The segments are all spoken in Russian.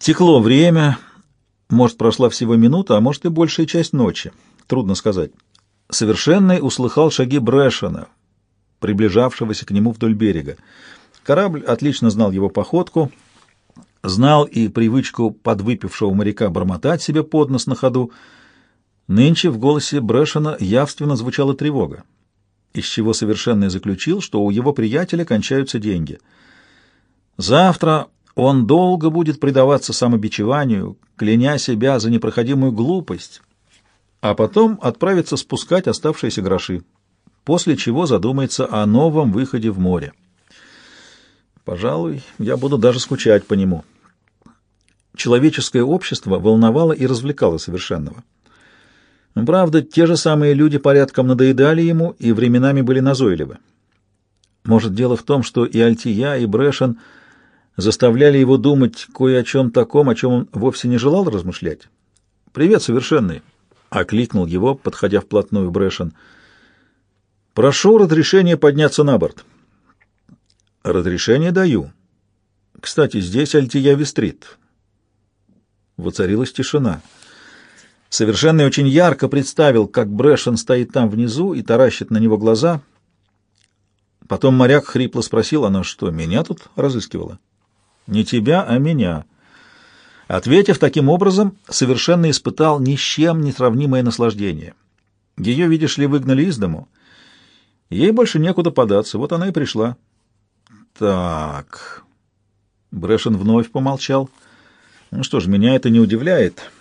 Текло время, может, прошла всего минута, а может и большая часть ночи. Трудно сказать. Совершенный услыхал шаги Брэшена, приближавшегося к нему вдоль берега. Корабль отлично знал его походку, знал и привычку подвыпившего моряка бормотать себе под нос на ходу. Нынче в голосе Брэшена явственно звучала тревога, из чего Совершенный заключил, что у его приятеля кончаются деньги. Завтра он долго будет предаваться самобичеванию, кляня себя за непроходимую глупость, а потом отправится спускать оставшиеся гроши, после чего задумается о новом выходе в море. Пожалуй, я буду даже скучать по нему. Человеческое общество волновало и развлекало совершенного. Правда, те же самые люди порядком надоедали ему и временами были назойливы. Может, дело в том, что и Альтия, и Брэшен заставляли его думать кое о чем таком, о чем он вовсе не желал размышлять. «Привет, совершенный!» — окликнул его, подходя вплотную Брэшен. «Прошу разрешения подняться на борт». «Разрешение даю. Кстати, здесь Альтия Вестрит». Воцарилась тишина. Совершенный очень ярко представил, как Брэшен стоит там внизу и таращит на него глаза. Потом моряк хрипло спросил, она что, меня тут разыскивала? Не тебя, а меня. Ответив таким образом, совершенно испытал ни с чем не сравнимое наслаждение. Ее, видишь ли, выгнали из дому. Ей больше некуда податься, вот она и пришла. Так. Брэшен вновь помолчал. Ну что ж, меня это не удивляет.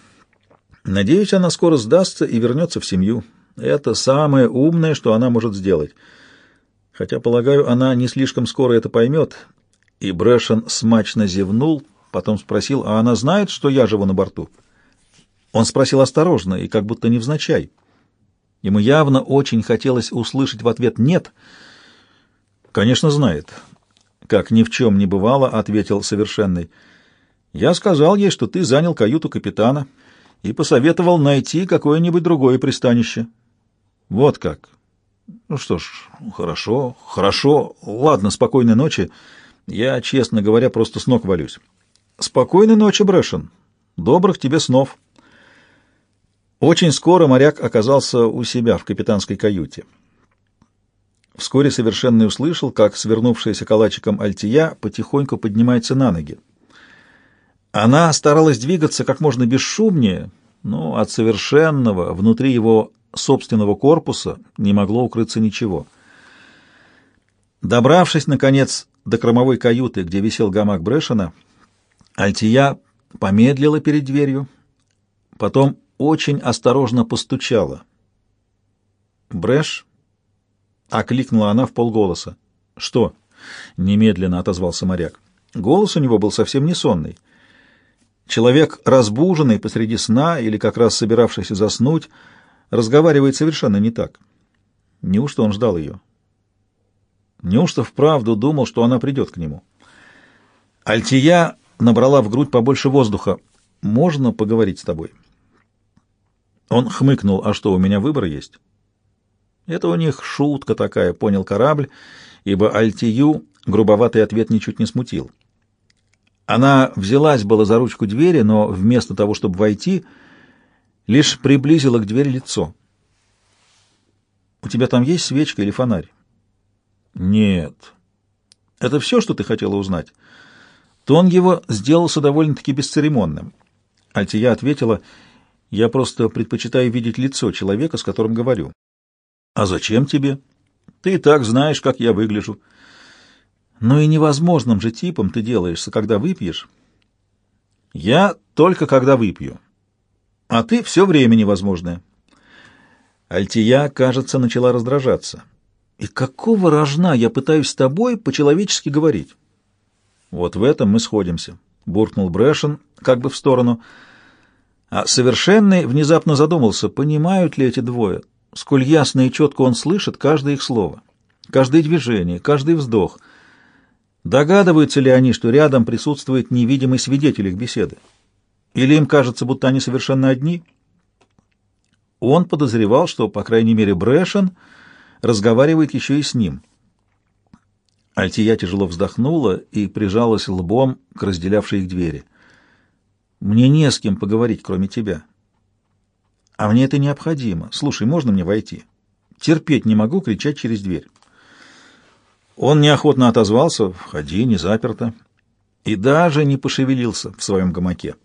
Надеюсь, она скоро сдастся и вернется в семью. Это самое умное, что она может сделать. Хотя, полагаю, она не слишком скоро это поймет. И Брэшен смачно зевнул, потом спросил, а она знает, что я живу на борту? Он спросил осторожно и как будто невзначай. Ему явно очень хотелось услышать в ответ «нет». «Конечно, знает». «Как ни в чем не бывало», — ответил совершенный. «Я сказал ей, что ты занял каюту капитана и посоветовал найти какое-нибудь другое пристанище». «Вот как». «Ну что ж, хорошо, хорошо. Ладно, спокойной ночи. Я, честно говоря, просто с ног валюсь». «Спокойной ночи, Брэшен. Добрых тебе снов». Очень скоро моряк оказался у себя в капитанской каюте. Вскоре совершенно услышал, как свернувшаяся калачиком Альтия потихоньку поднимается на ноги. Она старалась двигаться как можно бесшумнее, но от совершенного внутри его собственного корпуса не могло укрыться ничего. Добравшись, наконец, до кромовой каюты, где висел гамак Брэшена, Альтия помедлила перед дверью, потом очень осторожно постучала. «Брэш?» — окликнула она в полголоса. «Что?» — немедленно отозвался моряк. Голос у него был совсем не сонный. Человек, разбуженный посреди сна или как раз собиравшийся заснуть, разговаривает совершенно не так. Неужто он ждал ее? Неужто вправду думал, что она придет к нему? Альтия набрала в грудь побольше воздуха. «Можно поговорить с тобой?» Он хмыкнул, а что, у меня выбор есть? Это у них шутка такая, понял корабль, ибо Альтию грубоватый ответ ничуть не смутил. Она взялась было за ручку двери, но вместо того, чтобы войти, лишь приблизила к двери лицо. «У тебя там есть свечка или фонарь?» «Нет». «Это все, что ты хотела узнать?» Тон его сделался довольно-таки бесцеремонным. Альтия ответила — я просто предпочитаю видеть лицо человека, с которым говорю. А зачем тебе? Ты и так знаешь, как я выгляжу. Но и невозможным же типом ты делаешься, когда выпьешь. Я только когда выпью. А ты все время невозможное. Альтия, кажется, начала раздражаться. И какого рожна я пытаюсь с тобой по-человечески говорить? Вот в этом мы сходимся, буркнул Брэшен, как бы в сторону — а совершенный внезапно задумался, понимают ли эти двое, сколь ясно и четко он слышит каждое их слово, каждое движение, каждый вздох. Догадываются ли они, что рядом присутствует невидимый свидетель их беседы? Или им кажется, будто они совершенно одни? Он подозревал, что, по крайней мере, Брэшен разговаривает еще и с ним. Альтия тяжело вздохнула и прижалась лбом к разделявшей их двери — Мне не с кем поговорить, кроме тебя. А мне это необходимо. Слушай, можно мне войти? Терпеть не могу кричать через дверь. Он неохотно отозвался, входи, не заперто, и даже не пошевелился в своем гамаке.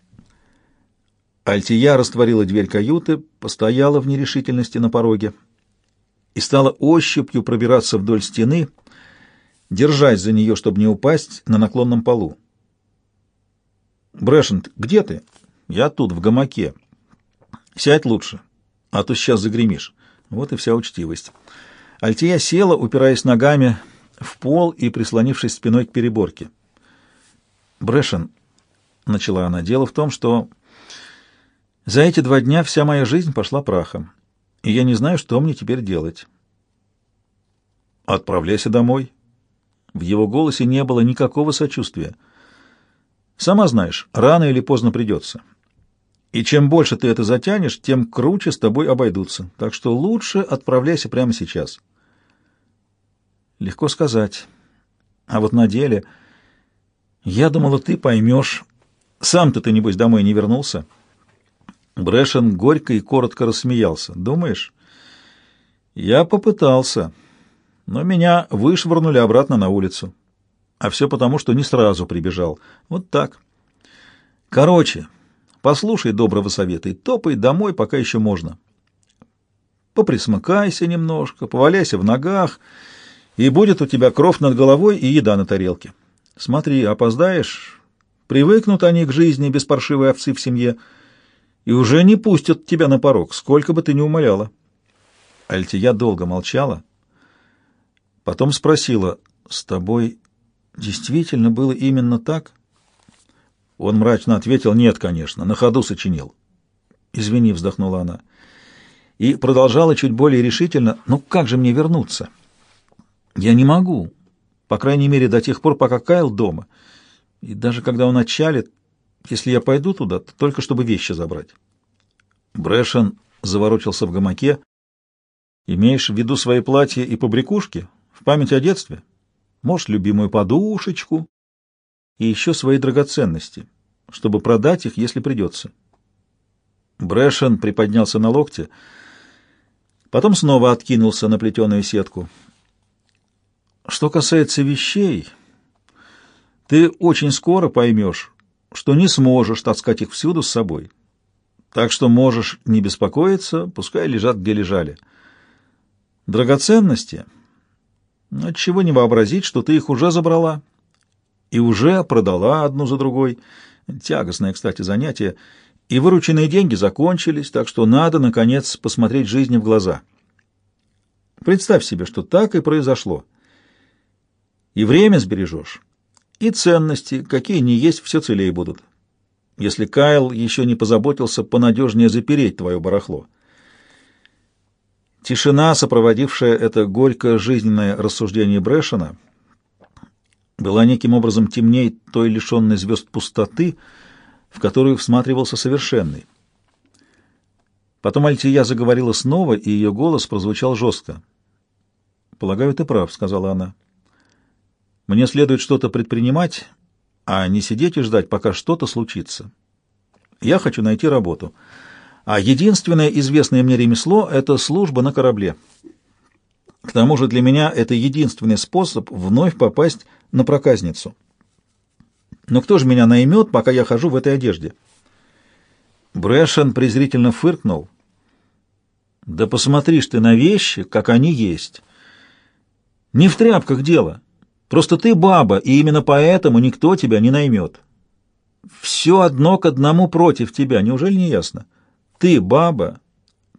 Альтия растворила дверь каюты, постояла в нерешительности на пороге и стала ощупью пробираться вдоль стены, держась за нее, чтобы не упасть на наклонном полу. «Брэшент, где ты?» «Я тут, в гамаке. Сядь лучше, а то сейчас загремишь». Вот и вся учтивость. Альтия села, упираясь ногами в пол и прислонившись спиной к переборке. «Брэшен», — начала она, — «дело в том, что за эти два дня вся моя жизнь пошла прахом, и я не знаю, что мне теперь делать». «Отправляйся домой». В его голосе не было никакого сочувствия. «Сама знаешь, рано или поздно придется. И чем больше ты это затянешь, тем круче с тобой обойдутся. Так что лучше отправляйся прямо сейчас». Легко сказать. А вот на деле... Я думала, ты поймешь. Сам-то ты, небось, домой не вернулся. Брэшен горько и коротко рассмеялся. Думаешь? Я попытался, но меня вышвырнули обратно на улицу. А все потому, что не сразу прибежал. Вот так. Короче, послушай доброго совета и топай домой, пока еще можно. Поприсмыкайся немножко, поваляйся в ногах и будет у тебя кровь над головой и еда на тарелке. Смотри, опоздаешь, привыкнут они к жизни без паршивой овцы в семье и уже не пустят тебя на порог, сколько бы ты ни умоляла. Альтия долго молчала, потом спросила, «С тобой действительно было именно так?» Он мрачно ответил, «Нет, конечно, на ходу сочинил». «Извини», — вздохнула она, и продолжала чуть более решительно, «Ну как же мне вернуться?» Я не могу, по крайней мере, до тех пор, пока Кайл дома. И даже когда он отчалит, если я пойду туда, то только чтобы вещи забрать. Брэшен заворочился в гамаке. Имеешь в виду свои платья и побрякушки? В память о детстве? Может, любимую подушечку? И еще свои драгоценности, чтобы продать их, если придется. Брэшен приподнялся на локте, потом снова откинулся на плетеную сетку. Что касается вещей, ты очень скоро поймешь, что не сможешь таскать их всюду с собой. Так что можешь не беспокоиться, пускай лежат, где лежали. Драгоценности? Отчего не вообразить, что ты их уже забрала и уже продала одну за другой. Тягостное, кстати, занятие. И вырученные деньги закончились, так что надо, наконец, посмотреть жизни в глаза. Представь себе, что так и произошло. И время сбережешь, и ценности, какие ни есть, все целее будут. Если Кайл еще не позаботился понадежнее запереть твое барахло. Тишина, сопроводившая это горькое жизненное рассуждение Брэшена, была неким образом темней той лишенной звезд пустоты, в которую всматривался совершенный. Потом Альтия заговорила снова, и ее голос прозвучал жестко. «Полагаю, ты прав», — сказала она. Мне следует что-то предпринимать, а не сидеть и ждать, пока что-то случится. Я хочу найти работу. А единственное известное мне ремесло — это служба на корабле. К тому же для меня это единственный способ вновь попасть на проказницу. Но кто же меня наймет, пока я хожу в этой одежде? Брэшен презрительно фыркнул. Да посмотришь ты на вещи, как они есть. Не в тряпках дело. Просто ты баба, и именно поэтому никто тебя не наймет. Все одно к одному против тебя, неужели не ясно? Ты баба,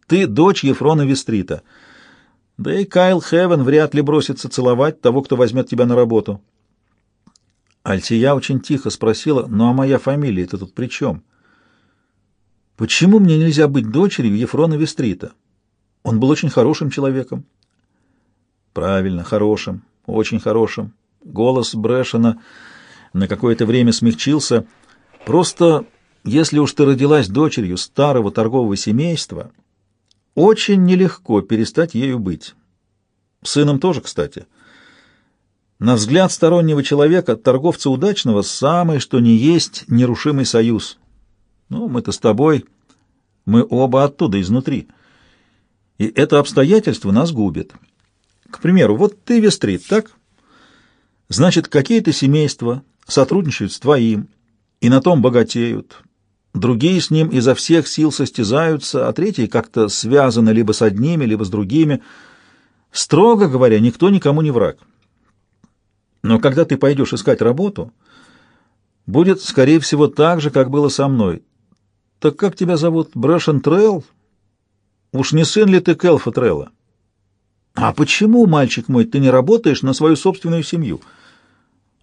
ты дочь Ефрона Вестрита. Да и Кайл Хевен вряд ли бросится целовать того, кто возьмет тебя на работу. Альтия очень тихо спросила, ну а моя фамилия-то тут при чем? Почему мне нельзя быть дочерью Ефрона Вестрита? Он был очень хорошим человеком. Правильно, хорошим очень хорошим. Голос Брэшена на какое-то время смягчился. Просто, если уж ты родилась дочерью старого торгового семейства, очень нелегко перестать ею быть. Сыном тоже, кстати. На взгляд стороннего человека, торговца удачного, самый что ни есть нерушимый союз. Ну, мы-то с тобой, мы оба оттуда, изнутри. И это обстоятельство нас губит. К примеру, вот ты вестрит, так? Значит, какие-то семейства сотрудничают с твоим, и на том богатеют. Другие с ним изо всех сил состязаются, а третьи как-то связаны либо с одними, либо с другими. Строго говоря, никто никому не враг. Но когда ты пойдешь искать работу, будет, скорее всего, так же, как было со мной. Так как тебя зовут? Брэшен Трелл? Уж не сын ли ты Келфа Трелла? А почему, мальчик мой, ты не работаешь на свою собственную семью?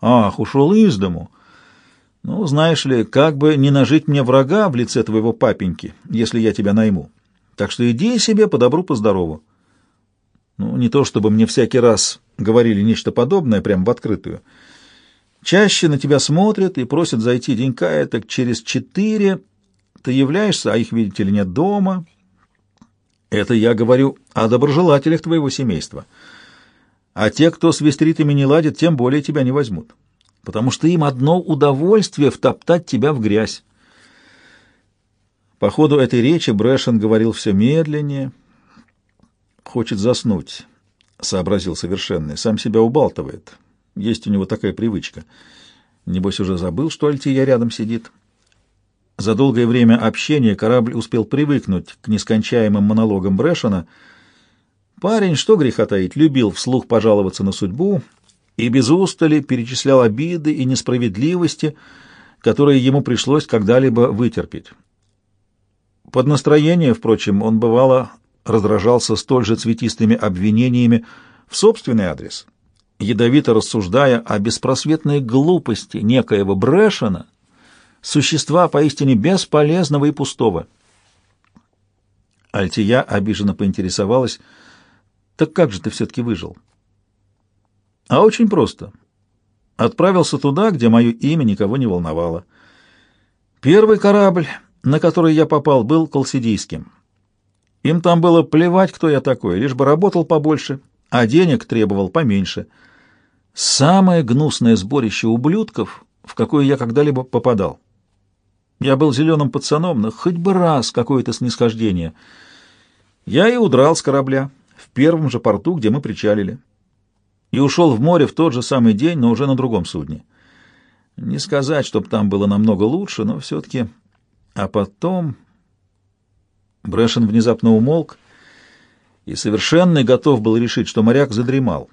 Ах, ушел из дому. Ну, знаешь ли, как бы не нажить мне врага в лице твоего папеньки, если я тебя найму. Так что иди себе по добру, по здорову. Ну, не то чтобы мне всякий раз говорили нечто подобное прямо в открытую. Чаще на тебя смотрят и просят зайти денька так через четыре. Ты являешься, а их, видите ли, нет дома. Это я говорю о доброжелателях твоего семейства. А те, кто с вестритами не ладит, тем более тебя не возьмут, потому что им одно удовольствие втоптать тебя в грязь. По ходу этой речи Брэшен говорил все медленнее. «Хочет заснуть», — сообразил совершенный. «Сам себя убалтывает. Есть у него такая привычка. Небось, уже забыл, что Альтия рядом сидит». За долгое время общения корабль успел привыкнуть к нескончаемым монологам Брэшена. Парень, что греха таить, любил вслух пожаловаться на судьбу и без устали перечислял обиды и несправедливости, которые ему пришлось когда-либо вытерпеть. Под настроение, впрочем, он бывало раздражался столь же цветистыми обвинениями в собственный адрес, ядовито рассуждая о беспросветной глупости некоего Брэшена, существа поистине бесполезного и пустого. Альтия обиженно поинтересовалась, «Так как же ты все-таки выжил?» «А очень просто. Отправился туда, где мое имя никого не волновало. Первый корабль, на который я попал, был колсидийским. Им там было плевать, кто я такой, лишь бы работал побольше, а денег требовал поменьше. Самое гнусное сборище ублюдков, в какое я когда-либо попадал. Я был зеленым пацаном, но хоть бы раз какое-то снисхождение. Я и удрал с корабля в первом же порту, где мы причалили. И ушел в море в тот же самый день, но уже на другом судне. Не сказать, чтобы там было намного лучше, но все-таки... А потом... Брэшен внезапно умолк и совершенно готов был решить, что моряк задремал.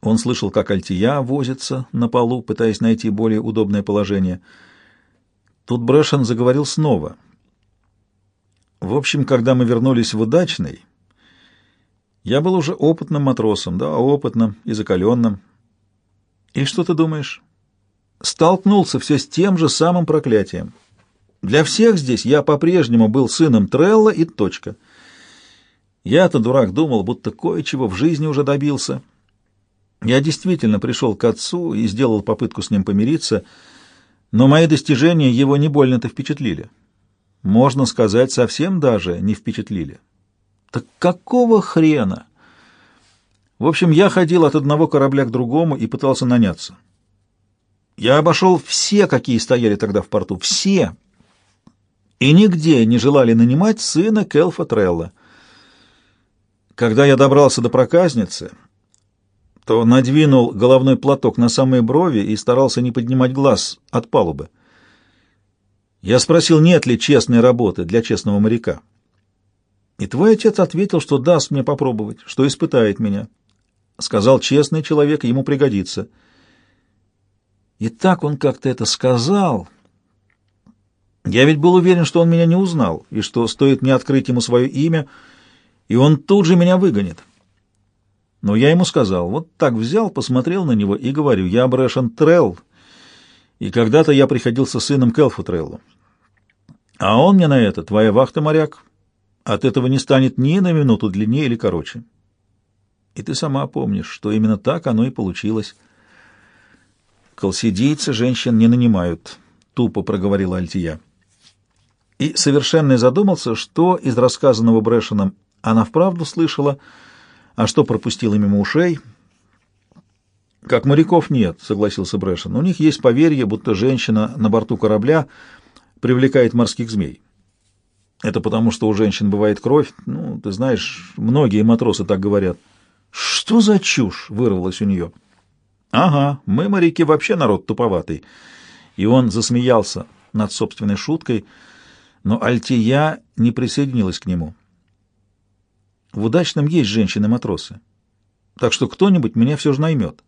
Он слышал, как Альтия возится на полу, пытаясь найти более удобное положение — Тут Брэшен заговорил снова. В общем, когда мы вернулись в удачный, я был уже опытным матросом, да, опытным и закаленным. И что ты думаешь? Столкнулся все с тем же самым проклятием. Для всех здесь я по-прежнему был сыном Трелла и точка. Я-то, дурак, думал, будто кое-чего в жизни уже добился. Я действительно пришел к отцу и сделал попытку с ним помириться — но мои достижения его не больно-то впечатлили. Можно сказать, совсем даже не впечатлили. Так какого хрена? В общем, я ходил от одного корабля к другому и пытался наняться. Я обошел все, какие стояли тогда в порту, все. И нигде не желали нанимать сына Келфа Трелла. Когда я добрался до проказницы, то надвинул головной платок на самые брови и старался не поднимать глаз от палубы. Я спросил, нет ли честной работы для честного моряка. И твой отец ответил, что даст мне попробовать, что испытает меня. Сказал, честный человек, ему пригодится. И так он как-то это сказал. Я ведь был уверен, что он меня не узнал, и что стоит мне открыть ему свое имя, и он тут же меня выгонит. Но я ему сказал, вот так взял, посмотрел на него и говорю, я Брэшен Трелл, и когда-то я приходился сыном Келфу Треллу. А он мне на это, твоя вахта, моряк, от этого не станет ни на минуту длиннее или короче. И ты сама помнишь, что именно так оно и получилось. Колсидийцы женщин не нанимают, — тупо проговорила Альтия. И совершенно задумался, что из рассказанного Брэшеном она вправду слышала — а что пропустило мимо ушей? Как моряков нет, согласился Брэшен. У них есть поверье, будто женщина на борту корабля привлекает морских змей. Это потому, что у женщин бывает кровь. Ну, ты знаешь, многие матросы так говорят. Что за чушь вырвалось у нее? Ага, мы, моряки, вообще народ туповатый. И он засмеялся над собственной шуткой, но Альтия не присоединилась к нему. В удачном есть женщины-матросы. Так что кто-нибудь меня все же наймет.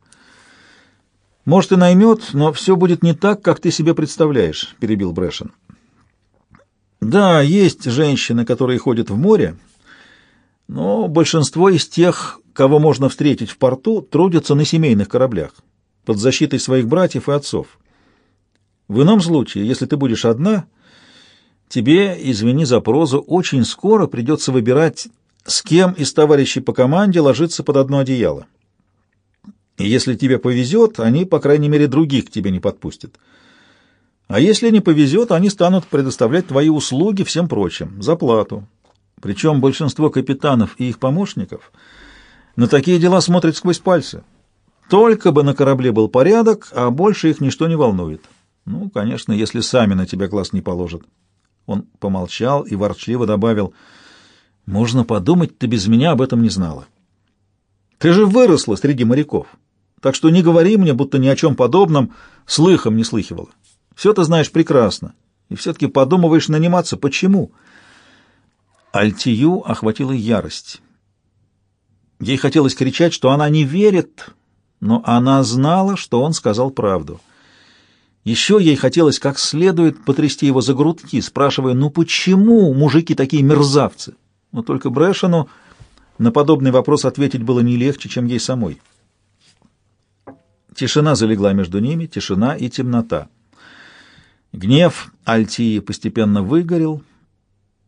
Может, и наймет, но все будет не так, как ты себе представляешь, — перебил Брэшен. Да, есть женщины, которые ходят в море, но большинство из тех, кого можно встретить в порту, трудятся на семейных кораблях, под защитой своих братьев и отцов. В ином случае, если ты будешь одна, тебе, извини за прозу, очень скоро придется выбирать, с кем из товарищей по команде ложиться под одно одеяло. И если тебе повезет, они, по крайней мере, других к тебе не подпустят. А если не повезет, они станут предоставлять твои услуги всем прочим, за плату. Причем большинство капитанов и их помощников на такие дела смотрят сквозь пальцы. Только бы на корабле был порядок, а больше их ничто не волнует. Ну, конечно, если сами на тебя глаз не положат. Он помолчал и ворчливо добавил, «Можно подумать, ты без меня об этом не знала. Ты же выросла среди моряков, так что не говори мне, будто ни о чем подобном слыхом не слыхивала. Все ты знаешь прекрасно, и все-таки подумываешь наниматься. Почему?» Альтию охватила ярость. Ей хотелось кричать, что она не верит, но она знала, что он сказал правду — еще ей хотелось как следует потрясти его за грудки, спрашивая, ну почему мужики такие мерзавцы? Но только Брэшену на подобный вопрос ответить было не легче, чем ей самой. Тишина залегла между ними, тишина и темнота. Гнев Альтии постепенно выгорел,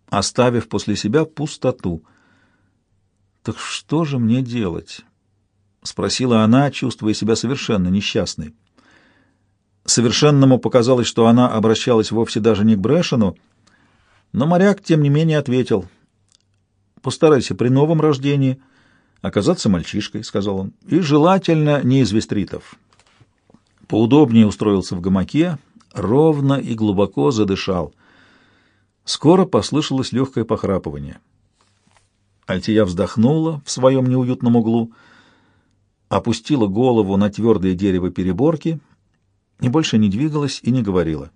оставив после себя пустоту. «Так что же мне делать?» — спросила она, чувствуя себя совершенно несчастной. Совершенному показалось, что она обращалась вовсе даже не к Брэшену, но моряк, тем не менее, ответил. «Постарайся при новом рождении оказаться мальчишкой», — сказал он, — «и желательно не из вестритов». Поудобнее устроился в гамаке, ровно и глубоко задышал. Скоро послышалось легкое похрапывание. Альтия вздохнула в своем неуютном углу, опустила голову на твердое дерево переборки — и больше не двигалась и не говорила.